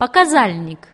показальник.